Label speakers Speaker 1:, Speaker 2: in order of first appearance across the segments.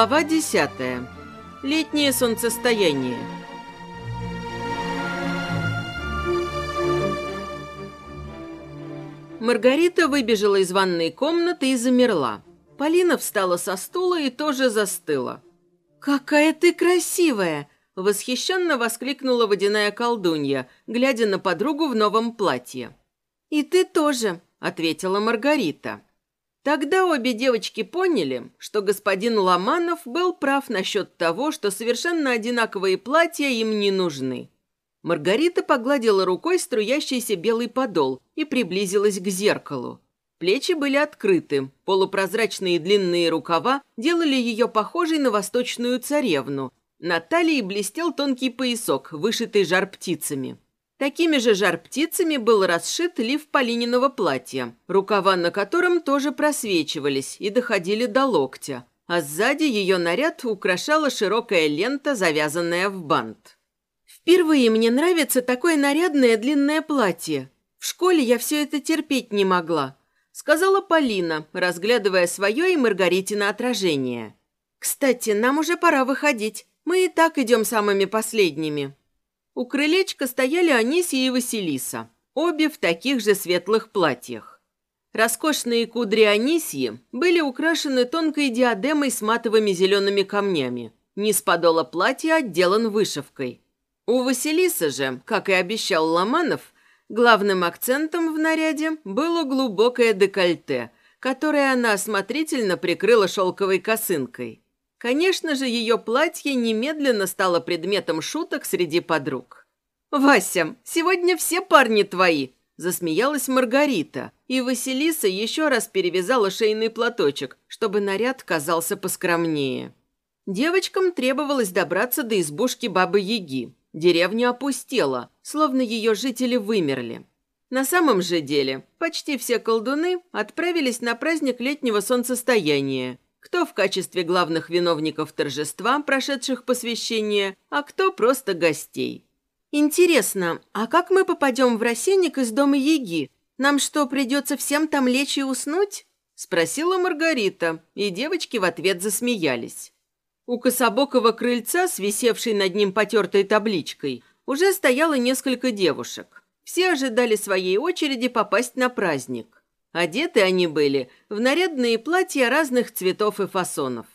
Speaker 1: Глава 10. Летнее солнцестояние. Маргарита выбежала из ванной комнаты и замерла. Полина встала со стула и тоже застыла. «Какая ты красивая!» – восхищенно воскликнула водяная колдунья, глядя на подругу в новом платье. «И ты тоже», – ответила Маргарита. Тогда обе девочки поняли, что господин Ломанов был прав насчет того, что совершенно одинаковые платья им не нужны. Маргарита погладила рукой струящийся белый подол и приблизилась к зеркалу. Плечи были открыты, полупрозрачные длинные рукава делали ее похожей на восточную царевну. На талии блестел тонкий поясок, вышитый жар-птицами. Такими же жар-птицами был расшит лиф Полининого платья, рукава на котором тоже просвечивались и доходили до локтя, а сзади ее наряд украшала широкая лента, завязанная в бант. «Впервые мне нравится такое нарядное длинное платье. В школе я все это терпеть не могла», — сказала Полина, разглядывая свое и Маргаритина отражение. «Кстати, нам уже пора выходить. Мы и так идем самыми последними». У крылечка стояли Анисия и Василиса, обе в таких же светлых платьях. Роскошные кудри Анисии были украшены тонкой диадемой с матовыми зелеными камнями. Низ подола платья отделан вышивкой. У Василисы же, как и обещал Ломанов, главным акцентом в наряде было глубокое декольте, которое она осмотрительно прикрыла шелковой косынкой. Конечно же, ее платье немедленно стало предметом шуток среди подруг. «Вася, сегодня все парни твои!» – засмеялась Маргарита, и Василиса еще раз перевязала шейный платочек, чтобы наряд казался поскромнее. Девочкам требовалось добраться до избушки Бабы-Яги. Деревня опустела, словно ее жители вымерли. На самом же деле, почти все колдуны отправились на праздник летнего солнцестояния – кто в качестве главных виновников торжества, прошедших посвящение, а кто просто гостей. «Интересно, а как мы попадем в рассенник из дома Яги? Нам что, придется всем там лечь и уснуть?» Спросила Маргарита, и девочки в ответ засмеялись. У кособокого крыльца, свисевшей над ним потертой табличкой, уже стояло несколько девушек. Все ожидали своей очереди попасть на праздник. Одеты они были в нарядные платья разных цветов и фасонов.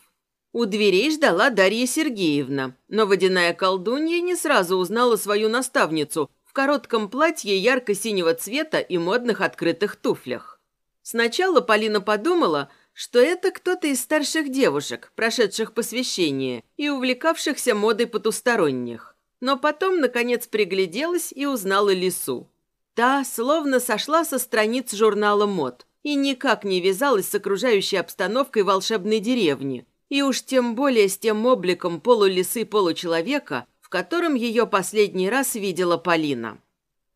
Speaker 1: У дверей ждала Дарья Сергеевна, но водяная колдунья не сразу узнала свою наставницу в коротком платье ярко-синего цвета и модных открытых туфлях. Сначала Полина подумала, что это кто-то из старших девушек, прошедших посвящение и увлекавшихся модой потусторонних. Но потом, наконец, пригляделась и узнала лису. Та словно сошла со страниц журнала мод и никак не вязалась с окружающей обстановкой волшебной деревни, и уж тем более с тем обликом полулисы-получеловека, в котором ее последний раз видела Полина.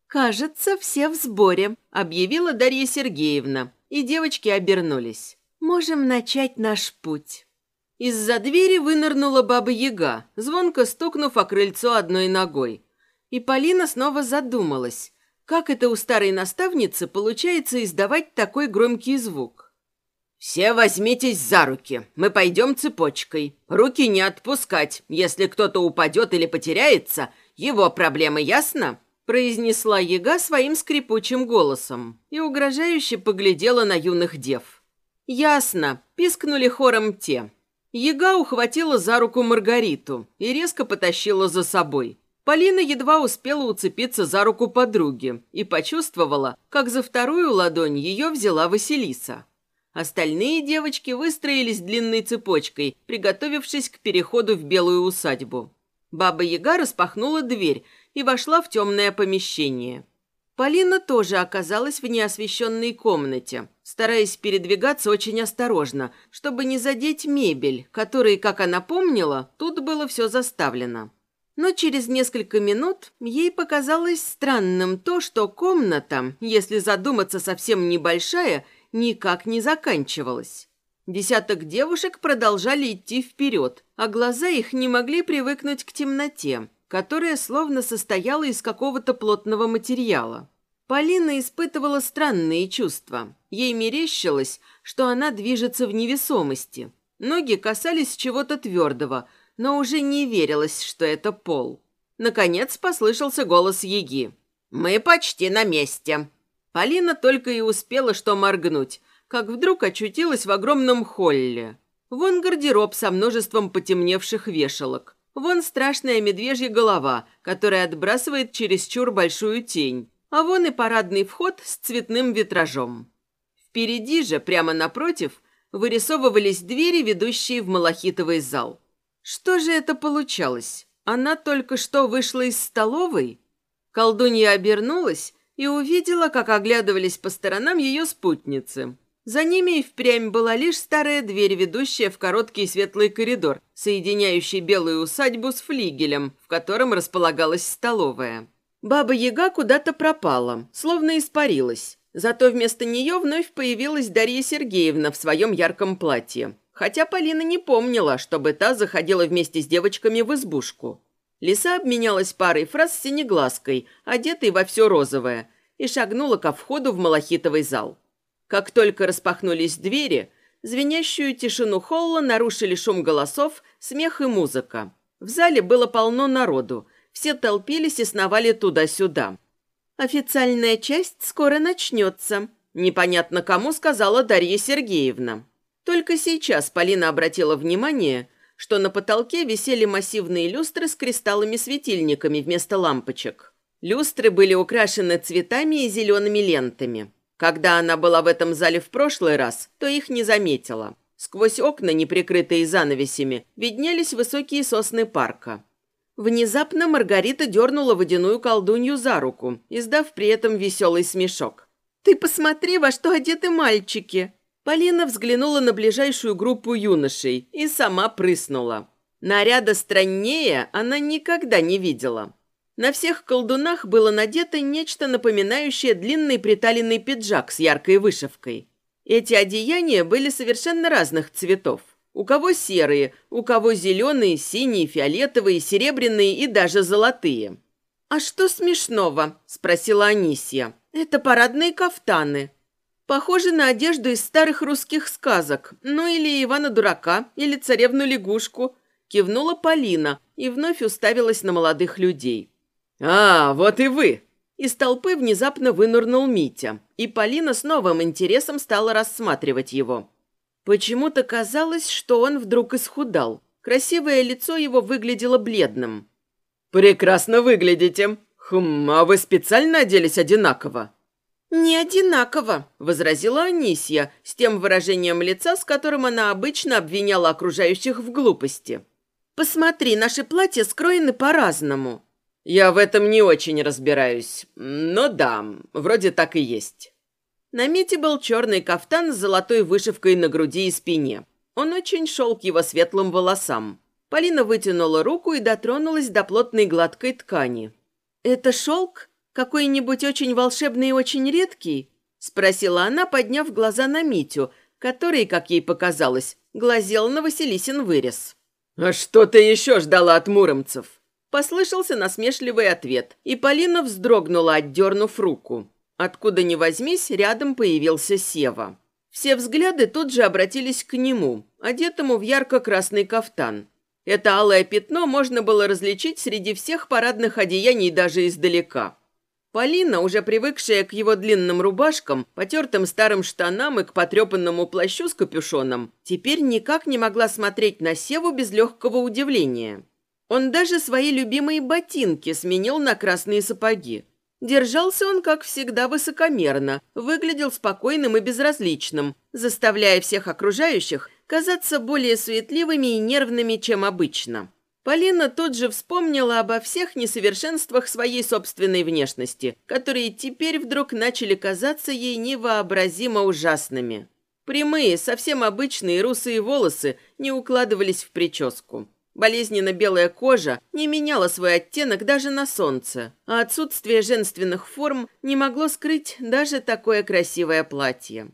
Speaker 1: «Кажется, все в сборе», – объявила Дарья Сергеевна, и девочки обернулись. «Можем начать наш путь». Из-за двери вынырнула баба-яга, звонко стукнув о крыльцо одной ногой. И Полина снова задумалась, как это у старой наставницы получается издавать такой громкий звук? «Все возьмитесь за руки. Мы пойдем цепочкой. Руки не отпускать. Если кто-то упадет или потеряется, его проблемы, ясно?» произнесла яга своим скрипучим голосом и угрожающе поглядела на юных дев. «Ясно», – пискнули хором те. Яга ухватила за руку Маргариту и резко потащила за собой. Полина едва успела уцепиться за руку подруги и почувствовала, как за вторую ладонь ее взяла Василиса. Остальные девочки выстроились длинной цепочкой, приготовившись к переходу в белую усадьбу. Баба-яга распахнула дверь и вошла в темное помещение. Полина тоже оказалась в неосвещенной комнате, стараясь передвигаться очень осторожно, чтобы не задеть мебель, которой, как она помнила, тут было все заставлено. Но через несколько минут ей показалось странным то, что комната, если задуматься совсем небольшая, никак не заканчивалась. Десяток девушек продолжали идти вперед, а глаза их не могли привыкнуть к темноте, которая словно состояла из какого-то плотного материала. Полина испытывала странные чувства. Ей мерещилось, что она движется в невесомости – Ноги касались чего-то твердого, но уже не верилось, что это пол. Наконец послышался голос Еги. «Мы почти на месте». Полина только и успела что моргнуть, как вдруг очутилась в огромном холле. Вон гардероб со множеством потемневших вешалок. Вон страшная медвежья голова, которая отбрасывает чересчур большую тень. А вон и парадный вход с цветным витражом. Впереди же, прямо напротив, вырисовывались двери, ведущие в малахитовый зал. Что же это получалось? Она только что вышла из столовой? Колдунья обернулась и увидела, как оглядывались по сторонам ее спутницы. За ними и впрямь была лишь старая дверь, ведущая в короткий светлый коридор, соединяющий белую усадьбу с флигелем, в котором располагалась столовая. Баба-яга куда-то пропала, словно испарилась. Зато вместо нее вновь появилась Дарья Сергеевна в своем ярком платье. Хотя Полина не помнила, чтобы та заходила вместе с девочками в избушку. Лиса обменялась парой фраз с синеглазкой, одетой во все розовое, и шагнула ко входу в малахитовый зал. Как только распахнулись двери, звенящую тишину холла нарушили шум голосов, смех и музыка. В зале было полно народу, все толпились и сновали туда-сюда. «Официальная часть скоро начнется», – непонятно кому сказала Дарья Сергеевна. Только сейчас Полина обратила внимание, что на потолке висели массивные люстры с кристаллами-светильниками вместо лампочек. Люстры были украшены цветами и зелеными лентами. Когда она была в этом зале в прошлый раз, то их не заметила. Сквозь окна, не прикрытые занавесями, виднелись высокие сосны парка. Внезапно Маргарита дернула водяную колдунью за руку, издав при этом веселый смешок. «Ты посмотри, во что одеты мальчики!» Полина взглянула на ближайшую группу юношей и сама прыснула. Наряда страннее она никогда не видела. На всех колдунах было надето нечто напоминающее длинный приталенный пиджак с яркой вышивкой. Эти одеяния были совершенно разных цветов. У кого серые, у кого зеленые, синие, фиолетовые, серебряные и даже золотые. «А что смешного?» – спросила Анисия. «Это парадные кафтаны. Похожи на одежду из старых русских сказок. Ну или Ивана-дурака, или царевну-лягушку». Кивнула Полина и вновь уставилась на молодых людей. «А, вот и вы!» Из толпы внезапно вынырнул Митя, и Полина с новым интересом стала рассматривать его. Почему-то казалось, что он вдруг исхудал. Красивое лицо его выглядело бледным. «Прекрасно выглядите. Хм, а вы специально оделись одинаково?» «Не одинаково», — возразила Анисья с тем выражением лица, с которым она обычно обвиняла окружающих в глупости. «Посмотри, наши платья скроены по-разному». «Я в этом не очень разбираюсь. Но да, вроде так и есть». На Мите был черный кафтан с золотой вышивкой на груди и спине. Он очень шел к его светлым волосам. Полина вытянула руку и дотронулась до плотной гладкой ткани. «Это шелк? Какой-нибудь очень волшебный и очень редкий?» Спросила она, подняв глаза на Митю, который, как ей показалось, глазел на Василисин вырез. «А что ты еще ждала от муромцев?» Послышался насмешливый ответ, и Полина вздрогнула, отдернув руку. Откуда ни возьмись, рядом появился Сева. Все взгляды тут же обратились к нему, одетому в ярко-красный кафтан. Это алое пятно можно было различить среди всех парадных одеяний даже издалека. Полина, уже привыкшая к его длинным рубашкам, потертым старым штанам и к потрепанному плащу с капюшоном, теперь никак не могла смотреть на Севу без легкого удивления. Он даже свои любимые ботинки сменил на красные сапоги. Держался он, как всегда, высокомерно, выглядел спокойным и безразличным, заставляя всех окружающих казаться более суетливыми и нервными, чем обычно. Полина тут же вспомнила обо всех несовершенствах своей собственной внешности, которые теперь вдруг начали казаться ей невообразимо ужасными. Прямые, совсем обычные русые волосы не укладывались в прическу. Болезненно белая кожа не меняла свой оттенок даже на солнце, а отсутствие женственных форм не могло скрыть даже такое красивое платье.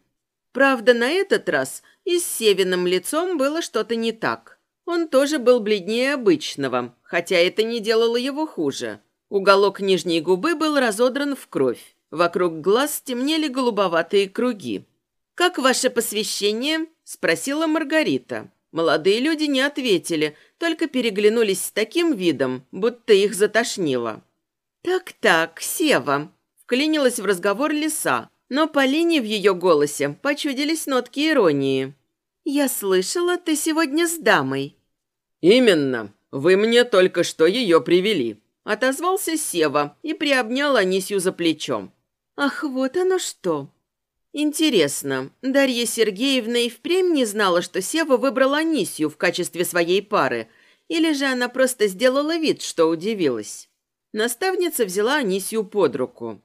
Speaker 1: Правда, на этот раз и с Севиным лицом было что-то не так. Он тоже был бледнее обычного, хотя это не делало его хуже. Уголок нижней губы был разодран в кровь. Вокруг глаз темнели голубоватые круги. «Как ваше посвящение?» – спросила Маргарита. Молодые люди не ответили, только переглянулись с таким видом, будто их затошнило. «Так-так, Сева», — вклинилась в разговор лиса, но Полине в ее голосе почудились нотки иронии. «Я слышала, ты сегодня с дамой».
Speaker 2: «Именно. Вы мне только что ее привели», — отозвался Сева и приобнял Анисью за плечом.
Speaker 1: «Ах, вот оно что!» Интересно, Дарья Сергеевна и впрямь не знала, что Сева выбрал Анисью в качестве своей пары, или же она просто сделала вид, что удивилась? Наставница взяла Анисью под руку.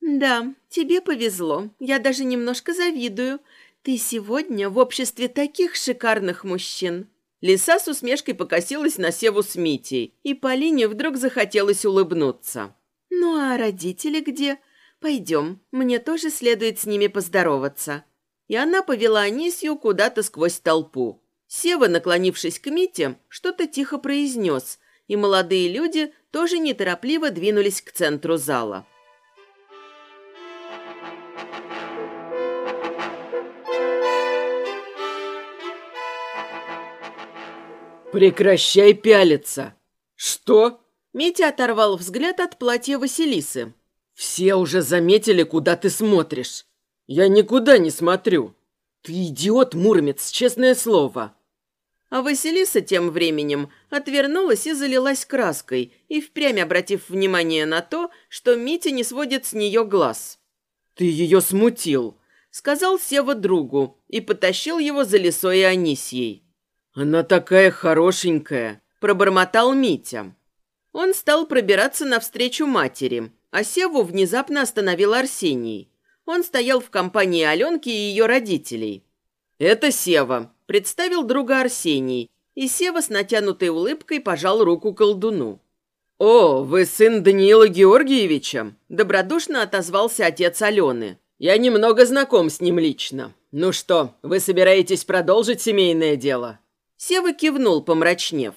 Speaker 1: «Да, тебе повезло. Я даже немножко завидую. Ты сегодня в обществе таких шикарных мужчин».
Speaker 2: Лиса с усмешкой покосилась на Севу с Митей, и Полине вдруг захотелось улыбнуться.
Speaker 1: «Ну а родители где? Пойдем, мне тоже следует с ними поздороваться». И она повела Анисью куда-то сквозь толпу. Сева, наклонившись к Мите, что-то тихо произнес, и молодые люди тоже неторопливо двинулись к центру зала.
Speaker 2: «Прекращай пялиться!» «Что?»
Speaker 1: Митя оторвал взгляд от платья Василисы.
Speaker 2: «Все уже заметили, куда ты смотришь. Я никуда не смотрю. Ты идиот, Муромец, честное слово!»
Speaker 1: А Василиса тем временем отвернулась и залилась краской, и впрямь обратив внимание на то, что Митя не сводит с нее глаз.
Speaker 2: «Ты ее смутил», —
Speaker 1: сказал Сева другу и потащил его за лесой и Анисьей.
Speaker 2: «Она такая хорошенькая», —
Speaker 1: пробормотал Митя. Он стал пробираться навстречу матери, а Севу внезапно остановил Арсений. Он стоял в компании Аленки и ее родителей. «Это Сева», представил друга Арсений, и Сева с натянутой улыбкой пожал руку колдуну.
Speaker 2: «О, вы сын Даниила Георгиевича?» – добродушно отозвался отец Алены. «Я немного знаком с ним лично. Ну что, вы собираетесь продолжить семейное дело?»
Speaker 1: Сева кивнул, помрачнев.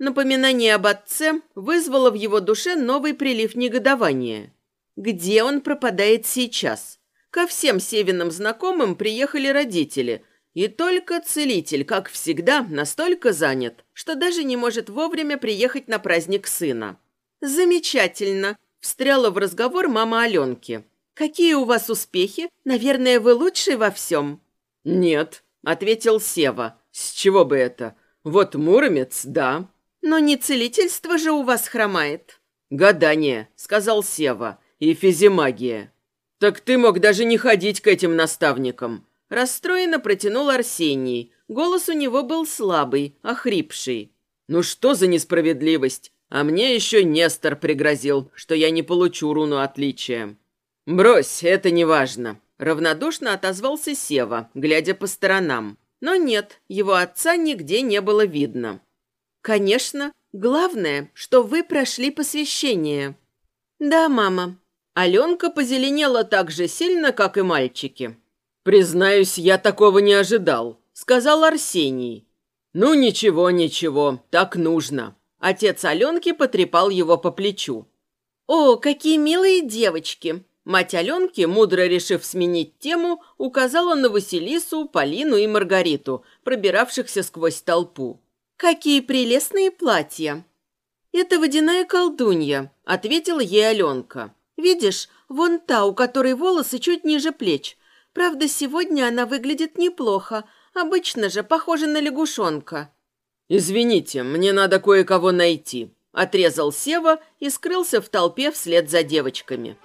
Speaker 1: Напоминание об отце вызвало в его душе новый прилив негодования. Где он пропадает сейчас? Ко всем Севиным знакомым приехали родители – и только целитель, как всегда, настолько занят, что даже не может вовремя приехать на праздник сына. «Замечательно!» – встряла в разговор мама Аленки. «Какие у вас успехи? Наверное, вы лучший во всем?»
Speaker 2: «Нет», – ответил Сева. «С чего бы это? Вот Муромец, да».
Speaker 1: «Но не целительство же у вас хромает».
Speaker 2: «Гадание», – сказал Сева, – «и физимагия». «Так ты мог даже не ходить к этим наставникам. Расстроенно протянул Арсений. Голос у него был слабый, охрипший. «Ну что за несправедливость? А мне еще Нестор пригрозил, что я не получу руну отличия». «Брось, это не важно», — равнодушно отозвался Сева, глядя по сторонам. Но нет, его отца нигде не было видно.
Speaker 1: «Конечно. Главное, что вы прошли посвящение». «Да, мама».
Speaker 2: Аленка позеленела так же сильно, как и мальчики. «Признаюсь, я такого не ожидал», — сказал Арсений. «Ну, ничего, ничего, так нужно». Отец Аленки потрепал его по плечу.
Speaker 1: «О, какие милые девочки!» Мать Аленки, мудро решив сменить тему, указала на Василису, Полину и Маргариту, пробиравшихся сквозь толпу. «Какие прелестные платья!» «Это водяная колдунья», — ответила ей Аленка. «Видишь, вон та, у которой волосы чуть ниже плеч, Правда, сегодня она выглядит неплохо. Обычно же похожа на лягушонка».
Speaker 2: «Извините, мне надо кое-кого найти», – отрезал Сева и скрылся в толпе вслед за девочками.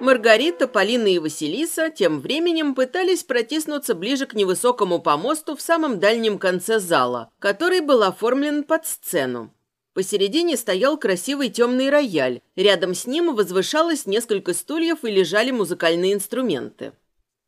Speaker 2: Маргарита, Полина и Василиса тем временем пытались протиснуться ближе к невысокому помосту в самом дальнем конце зала, который был оформлен под сцену. Посередине стоял красивый темный рояль. Рядом с ним возвышалось несколько стульев и лежали музыкальные инструменты.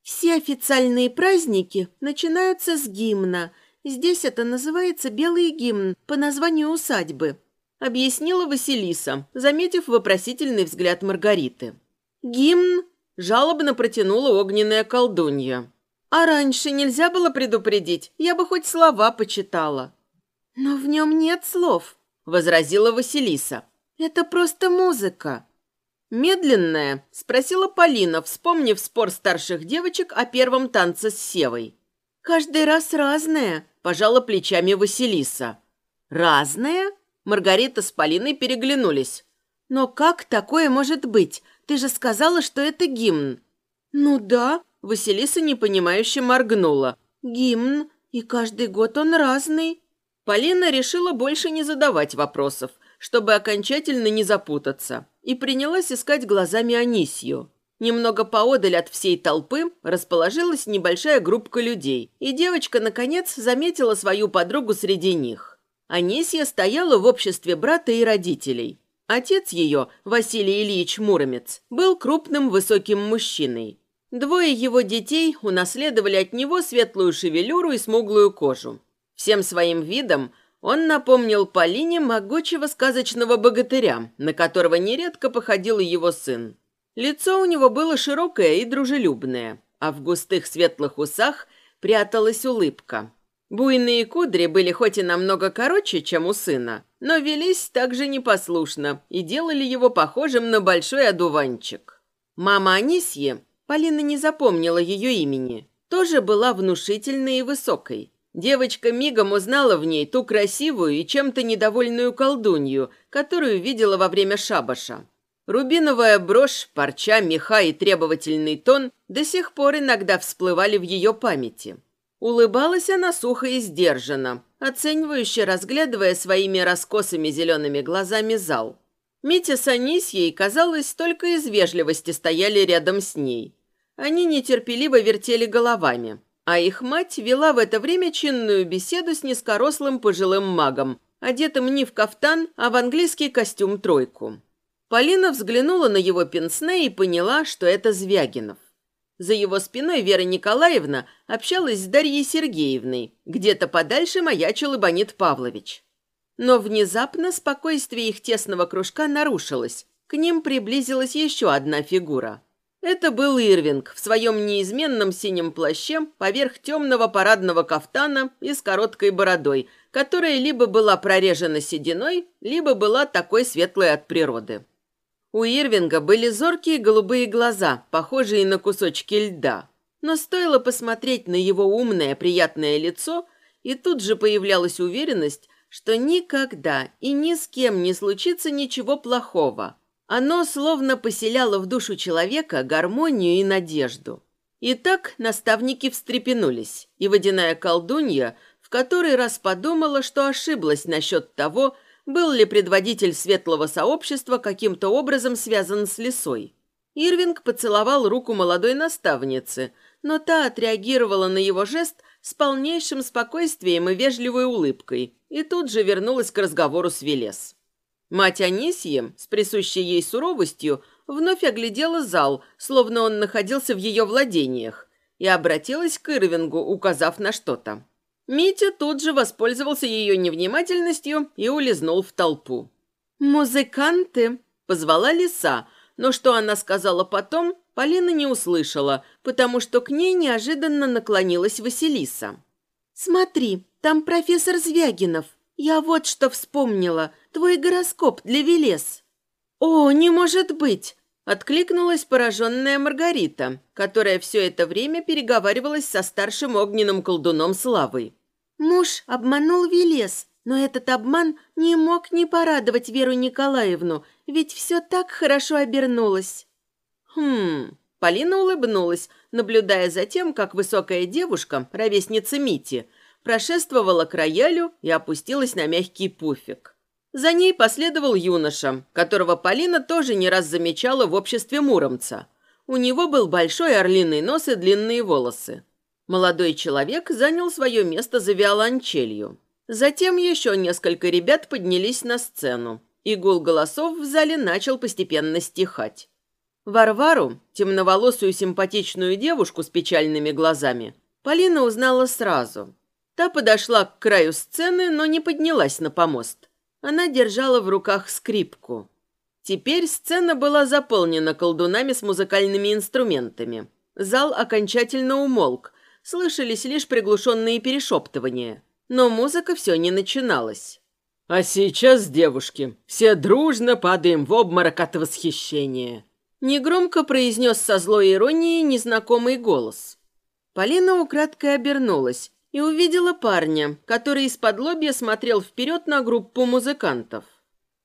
Speaker 1: «Все официальные праздники начинаются с гимна. Здесь это называется «Белый гимн» по названию усадьбы», объяснила Василиса, заметив вопросительный взгляд Маргариты. «Гимн?» – жалобно протянула огненная колдунья. «А раньше нельзя было предупредить? Я бы хоть слова почитала». «Но в нем нет слов», – возразила Василиса. «Это просто музыка». «Медленная?» – спросила Полина, вспомнив спор старших девочек о первом танце с Севой. «Каждый раз разная», – пожала плечами Василиса. «Разная?» Маргарита с Полиной переглянулись. «Но как такое может быть? Ты же сказала, что это гимн». «Ну да», – Василиса непонимающе моргнула. «Гимн, и каждый год он разный». Полина решила больше не задавать вопросов, чтобы окончательно не запутаться, и принялась искать глазами Анисью. Немного поодаль от всей толпы расположилась небольшая группка людей, и девочка, наконец, заметила свою подругу среди них. Анисья стояла в обществе брата и родителей. Отец ее, Василий Ильич Муромец, был крупным высоким мужчиной. Двое его детей унаследовали от него светлую шевелюру и смуглую кожу. Всем своим видом он напомнил Полине могучего сказочного богатыря, на которого нередко походил его сын. Лицо у него было широкое и дружелюбное, а в густых светлых усах пряталась улыбка. Буйные кудри были хоть и намного короче, чем у сына, но велись также непослушно и делали его похожим на большой одуванчик. Мама Анисьи, Полина не запомнила ее имени, тоже была внушительной и высокой. Девочка мигом узнала в ней ту красивую и чем-то недовольную колдунью, которую видела во время шабаша. Рубиновая брошь, парча, меха и требовательный тон до сих пор иногда всплывали в ее памяти. Улыбалась она сухо и сдержанно, оценивающе разглядывая своими раскосыми зелеными глазами зал. Митя с Анисьей, казалось, только из вежливости стояли рядом с ней. Они нетерпеливо вертели головами – а их мать вела в это время чинную беседу с низкорослым пожилым магом, одетым не в кафтан, а в английский костюм-тройку. Полина взглянула на его пенсне и поняла, что это Звягинов. За его спиной Вера Николаевна общалась с Дарьей Сергеевной. Где-то подальше маячил Ибонит Павлович. Но внезапно спокойствие их тесного кружка нарушилось. К ним приблизилась еще одна фигура – это был Ирвинг в своем неизменном синем плаще поверх темного парадного кафтана и с короткой бородой, которая либо была прорежена сединой, либо была такой светлой от природы. У Ирвинга были зоркие голубые глаза, похожие на кусочки льда. Но стоило посмотреть на его умное, приятное лицо, и тут же появлялась уверенность, что никогда и ни с кем не случится ничего плохого – оно словно поселяло в душу человека гармонию и надежду. И так наставники встрепенулись, и водяная колдунья в который раз подумала, что ошиблась насчет того, был ли предводитель светлого сообщества каким-то образом связан с лесой. Ирвинг поцеловал руку молодой наставницы, но та отреагировала на его жест с полнейшим спокойствием и вежливой улыбкой и тут же вернулась к разговору с Велес. Мать Анисьи, с присущей ей суровостью, вновь оглядела зал, словно он находился в ее владениях, и обратилась к Ирвингу, указав на что-то. Митя тут же воспользовался ее невнимательностью и улизнул в толпу. «Музыканты!» – позвала лиса, но что она сказала потом, Полина не услышала, потому что к ней неожиданно наклонилась Василиса. «Смотри, там профессор Звягинов. Я вот что вспомнила – твой гороскоп для Велес». «О, не может быть!» – откликнулась пораженная Маргарита, которая все это время переговаривалась со старшим огненным колдуном Славой. «Муж обманул Велес, но этот обман не мог не порадовать Веру Николаевну, ведь все так хорошо обернулось». «Хм...» Полина улыбнулась, наблюдая за тем, как высокая девушка, ровесница Мити, прошествовала к роялю и опустилась на мягкий пуфик. За ней последовал юноша, которого Полина тоже не раз замечала в обществе Муромца. У него был большой орлиный нос и длинные волосы. Молодой человек занял свое место за виолончелью. Затем еще несколько ребят поднялись на сцену, и гул голосов в зале начал постепенно стихать. Варвару, темноволосую симпатичную девушку с печальными глазами, Полина узнала сразу. Та подошла к краю сцены, но не поднялась на помост. Она держала в руках скрипку. Теперь сцена была заполнена колдунами с музыкальными инструментами. Зал окончательно умолк, слышались лишь приглушенные перешептывания. Но музыка все не начиналась.
Speaker 2: А сейчас, девушки, все дружно падаем в обморок от восхищения.
Speaker 1: Негромко произнес со злой иронией незнакомый голос. Полина украдкой обернулась и увидела парня, который из-под лобья смотрел вперед на группу музыкантов.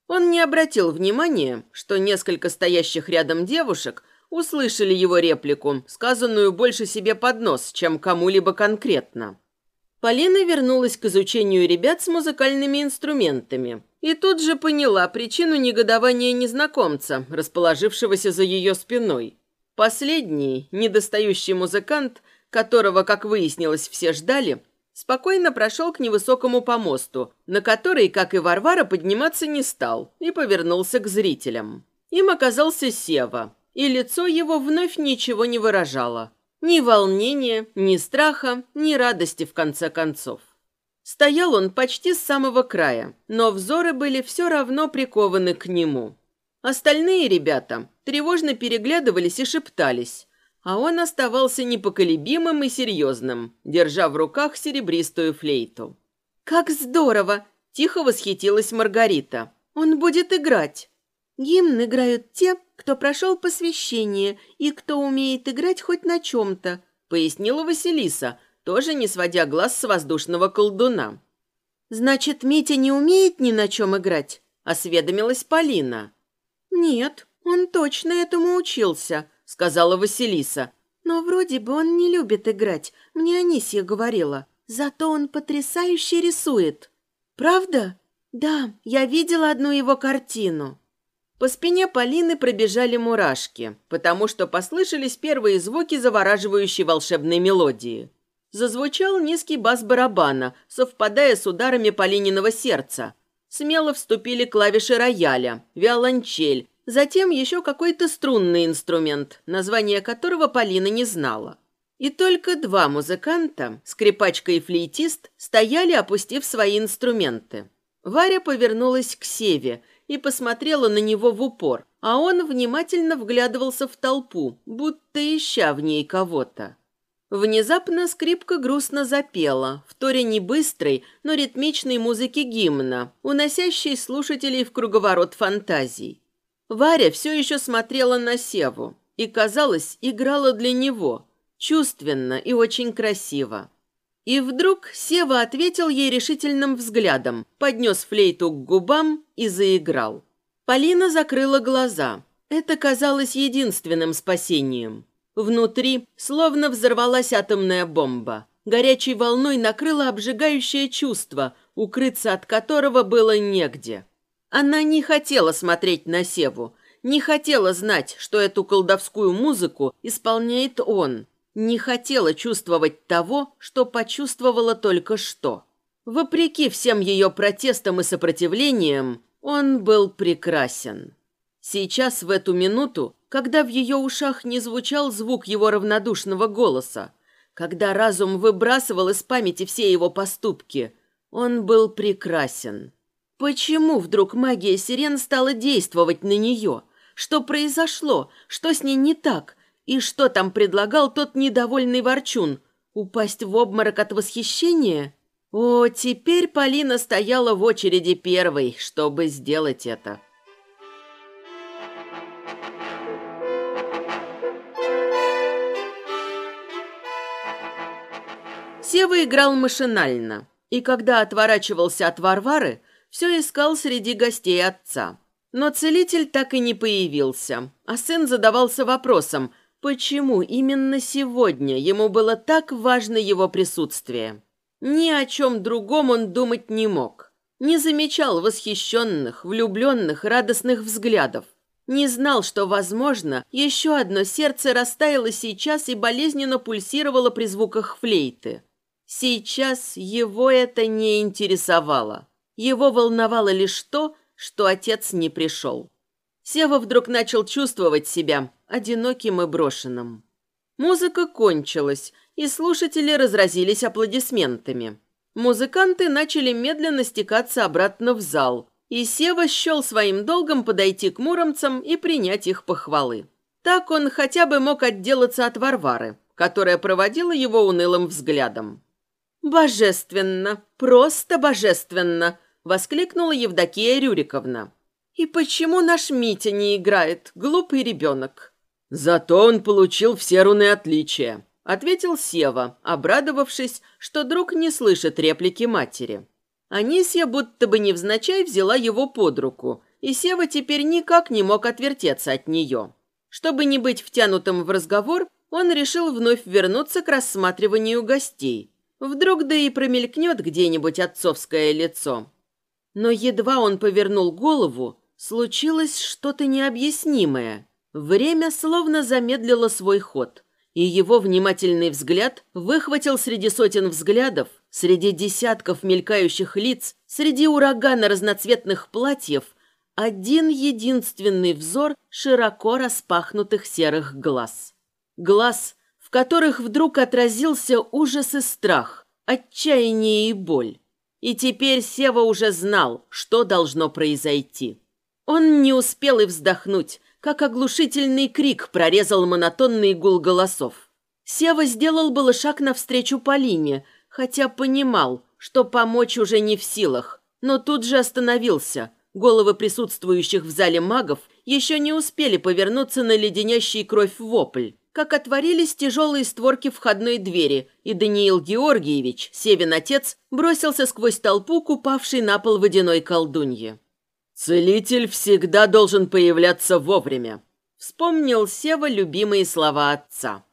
Speaker 1: Он не обратил внимания, что несколько стоящих рядом девушек услышали его реплику, сказанную больше себе под нос, чем кому-либо конкретно. Полина вернулась к изучению ребят с музыкальными инструментами и тут же поняла причину негодования незнакомца, расположившегося за ее спиной. Последний, недостающий музыкант, которого, как выяснилось, все ждали, спокойно прошел к невысокому помосту, на который, как и Варвара, подниматься не стал, и повернулся к зрителям. Им оказался Сева, и лицо его вновь ничего не выражало. Ни волнения, ни страха, ни радости, в конце концов. Стоял он почти с самого края, но взоры были все равно прикованы к нему. Остальные ребята тревожно переглядывались и шептались, а он оставался непоколебимым и серьезным, держа в руках серебристую флейту. «Как здорово!» – тихо восхитилась Маргарита. «Он будет играть!» «Гимн играют те, кто прошел посвящение и кто умеет играть хоть на чем-то», — пояснила Василиса, тоже не сводя глаз с воздушного колдуна. «Значит, Митя не умеет ни на чем играть?» — осведомилась Полина. «Нет, он точно этому учился», — сказала Василиса. «Но вроде бы он не любит играть, мне Анисия говорила. Зато он потрясающе рисует». «Правда?» «Да, я видела одну его картину». По спине Полины пробежали мурашки, потому что послышались первые звуки завораживающей волшебной мелодии. Зазвучал низкий бас барабана, совпадая с ударами Полининого сердца. Смело вступили клавиши рояля, виолончель, затем еще какой-то струнный инструмент, название которого Полина не знала. И только два музыканта, скрипачка и флейтист, стояли, опустив свои инструменты. Варя повернулась к Севе – и посмотрела на него в упор, а он внимательно вглядывался в толпу, будто ища в ней кого-то. Внезапно скрипка грустно запела, в торе не быстрой, но ритмичной музыки гимна, уносящей слушателей в круговорот фантазий. Варя все еще смотрела на Севу и, казалось, играла для него, чувственно и очень красиво. И вдруг Сева ответил ей решительным взглядом, поднес флейту к губам и заиграл. Полина закрыла глаза. Это казалось единственным спасением. Внутри словно взорвалась атомная бомба. Горячей волной накрыло обжигающее чувство, укрыться от которого было негде. Она не хотела смотреть на Севу, не хотела знать, что эту колдовскую музыку исполняет он, не хотела чувствовать того, что почувствовала только что. Вопреки всем ее протестам и сопротивлениям, он был прекрасен. Сейчас, в эту минуту, когда в ее ушах не звучал звук его равнодушного голоса, когда разум выбрасывал из памяти все его поступки, он был прекрасен. Почему вдруг магия сирен стала действовать на нее? Что произошло? Что с ней не так? И что там предлагал тот недовольный ворчун? Упасть в обморок от восхищения? О, теперь Полина стояла в очереди первой, чтобы сделать это. Сева играл машинально, и когда отворачивался от Варвары, все искал среди гостей отца. Но целитель так и не появился, а сын задавался вопросом, Почему именно сегодня ему было так важно его присутствие? Ни о чем другом он думать не мог. Не замечал восхищенных, влюбленных, радостных взглядов. Не знал, что, возможно, еще одно сердце растаяло сейчас и болезненно пульсировало при звуках флейты. Сейчас его это не интересовало. Его волновало лишь то, что отец не пришел. Сева вдруг начал чувствовать себя одиноким и брошенным. Музыка кончилась, и слушатели разразились аплодисментами. Музыканты начали медленно стекаться обратно в зал, и Сева счел своим долгом подойти к муромцам и принять их похвалы. Так он хотя бы мог отделаться от Варвары, которая проводила его унылым взглядом. «Божественно! Просто божественно!» воскликнула Евдокия Рюриковна. «И почему наш Митя не играет, глупый ребенок?»
Speaker 2: «Зато он получил все руны отличия», — ответил Сева, обрадовавшись, что друг не слышит реплики матери.
Speaker 1: Анисья будто бы невзначай взяла его под руку, и Сева теперь никак не мог отвертеться от нее. Чтобы не быть втянутым в разговор, он решил вновь вернуться к рассматриванию гостей. Вдруг да и промелькнет где-нибудь отцовское лицо. Но едва он повернул голову, случилось что-то необъяснимое. Время словно замедлило свой ход, и его внимательный взгляд выхватил среди сотен взглядов, среди десятков мелькающих лиц, среди урагана разноцветных платьев, один единственный взор широко распахнутых серых глаз. Глаз, в которых вдруг отразился ужас и страх, отчаяние и боль. И теперь Сева уже знал, что должно произойти. Он не успел и вздохнуть, как оглушительный крик прорезал монотонный гул голосов. Сева сделал было шаг навстречу Полине, хотя понимал, что помочь уже не в силах, но тут же остановился. Головы присутствующих в зале магов еще не успели повернуться на леденящий кровь вопль, как отворились тяжелые створки входной двери, и Даниил Георгиевич, Севин отец, бросился сквозь толпу, купавшей на пол водяной колдуньи.
Speaker 2: «Целитель всегда должен появляться вовремя», — вспомнил Сева любимые слова отца.